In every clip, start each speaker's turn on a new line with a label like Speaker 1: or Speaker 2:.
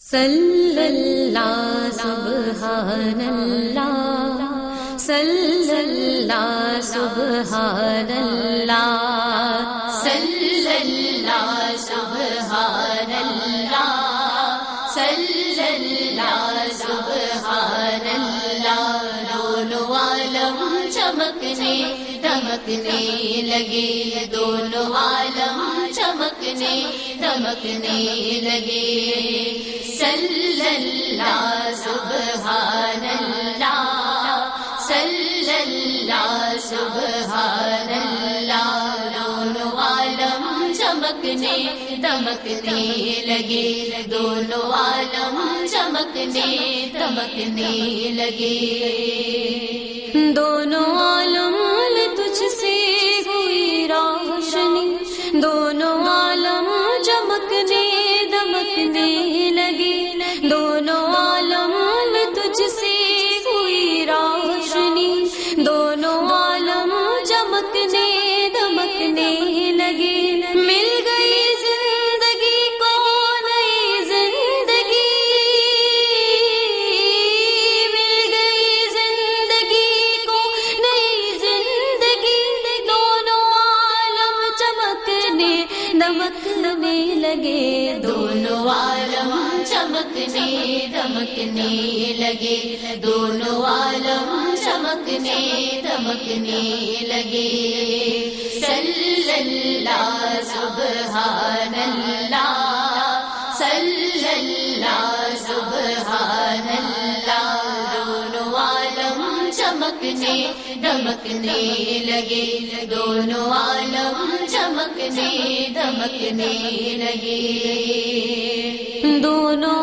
Speaker 1: صلی اللہ سبحان اللہ صلی اللہ سبحان اللہ صلی اللہ سبحان اللہ صلی اللہ سبحان اللہ، دونوں عالم چمکنے دمکنے لگے، دونوں عالم چمکنے دمکنے لگے۔ صلی اللہ سبحان اللہ صلی اللہ سبحان اللہ دونوں عالم چمکنے، دمکنے لگے۔ دونوں عالم چمکنے، دمکنے لگے۔ دونوں دمکنے لگے دونوں عالم میں تجھ سے ہوئی روشنی۔ دونوں عالم چمکنے دمکنے لگے۔ دمکنے لگے، دونوں عالم چمکنے، دمکنے لگے۔ دونوں عالم چمکنے، دمکنے لگے۔ صلی اللہ، سبحان اللہ، صلی چمکنے دمکنے لگے۔ دونوں عالم چمکنے دمکنے لگے۔ دونوں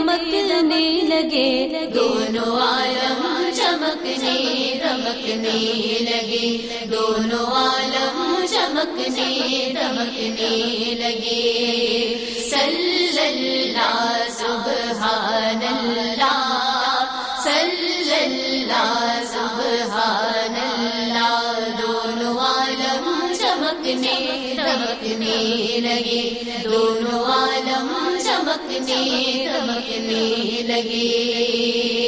Speaker 1: دمکنے لگے۔ دونوں عالم چمکنے، دمکنے لگے۔ دونوں عالم چمکنے، دمکنے لگے۔ صلی اللہ سبحان اللہ صلی اللہ سبحان اللہ دونوں عالم چمکنے، دمکنے لگے۔ دونوں عالم چمکنے دمکنے لگی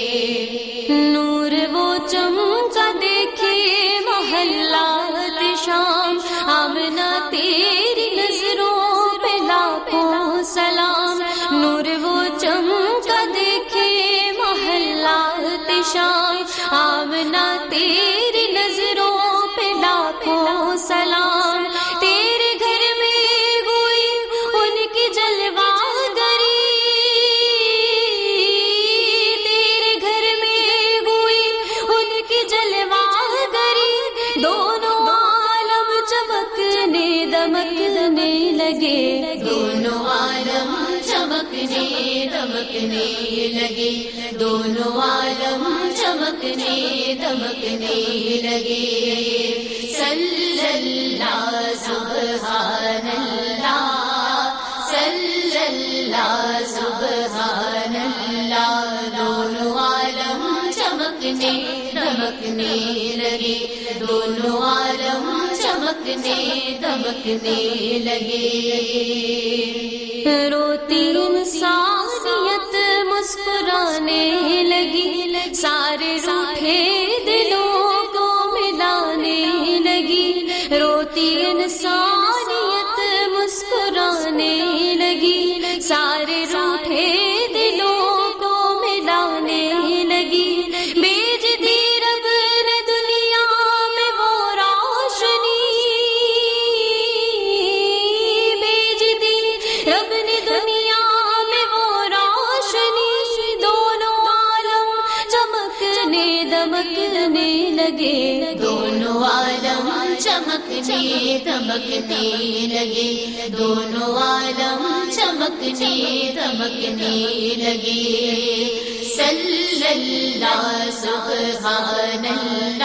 Speaker 1: چمکنے دمکنے لگے۔ دونوں عالم چمکنے، دمکنے لگے۔ دونوں عالم چمکنے، دمکنے لگے۔ صلی اللہ، سبحان اللہ صلی اللہ، سبحان اللہ۔ دونوں عالم چمکنے، دمکنے لگے۔ دونوں عالم چمکنے دمکنے لگے۔ روتی انسانیت مسکرانے لگی۔ سارے روٹے دلوں کو ملانے لگی۔ روتی انسانیت مسکرانے لگی۔ سارے روٹے چمکنے دمکنے لگے۔ دونوں عالم
Speaker 2: چمکنے دمکنے لگے۔ دونوں عالم چمکنے دمکنے لگے۔ صلی اللہ، سبحان اللہ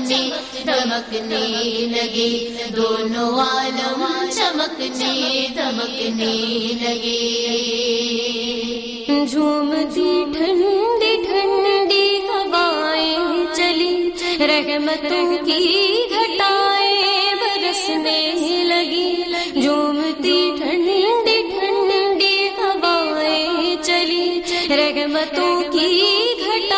Speaker 2: چمکنے دمکنے لگے۔ دونوں عالم چمکنے دمکنے لگے۔
Speaker 1: جھومتی ٹھنڈی ٹھنڈی ہوائیں چلی۔ رحمتوں کی گھٹائیں برسنے لگی۔ جھومتی ٹھنڈی ٹھنڈی ہوائیں چلی۔ رحمتوں کی گھٹائیں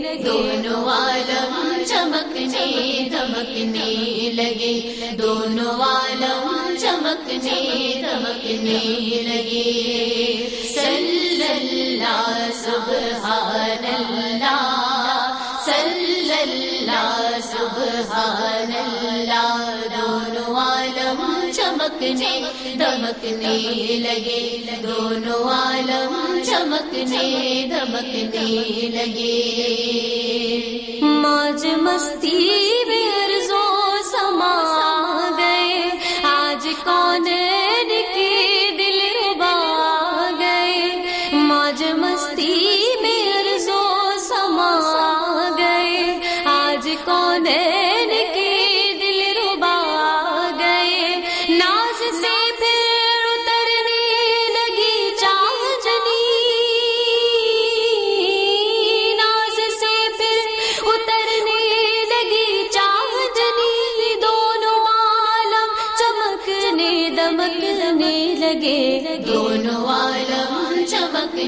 Speaker 1: دونوں عالم چمکنے دمکنے لگے۔
Speaker 2: دونوں عالم چمکنے دمکنے لگے۔ سل اللہ سبحان چمکنے دمکنے لگے۔ دونوں عالم چمکنے دمکنے لگے۔
Speaker 1: موج مستی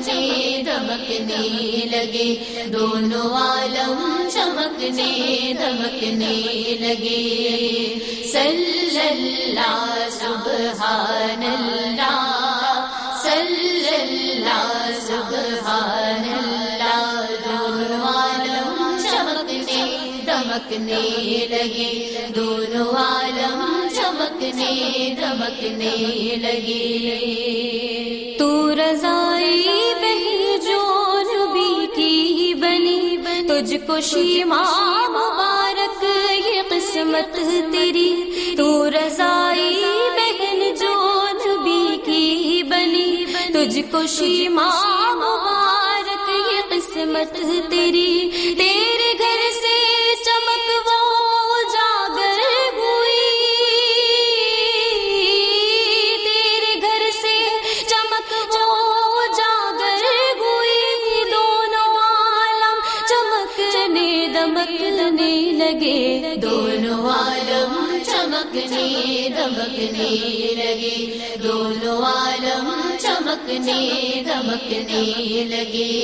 Speaker 1: چمکنے دمکنے لگے۔
Speaker 2: دونوں عالم چمکنے دمکنے لگے۔ صلی اللہ سبحان اللہ، صلی اللہ سبحان اللہ۔ دونوں عالم چمکنے دمکنے لگے۔ دونوں عالم چمکنے دمکنے لگے۔
Speaker 1: تو رضائی بہن جو نبی کی بنی۔ تجھ کو شیما مبارک، یہ قسمت تیری۔ تو رضائی بہن جو نبی کی بنی۔ تجھ کو شیما مبارک، یہ قسمت تیری۔ تیرے دمکنے لگے۔
Speaker 2: دونوں عالم چمکنے دمکنے لگے۔ دونوں عالم چمکنے دمکنے لگے۔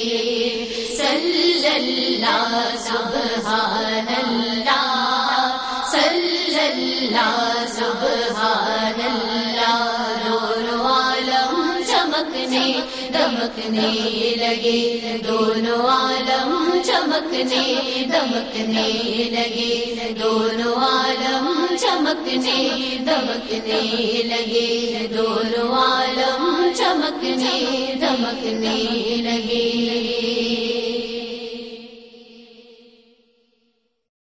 Speaker 2: صلی اللہ، سبحان اللہ، صلی اللہ دمکنے لگے، دونوں عالم چمکنے، دمکنے لگے، دونوں عالم چمکنے، دمکنے لگے، دونوں عالم چمکنے، دمکنے لگے۔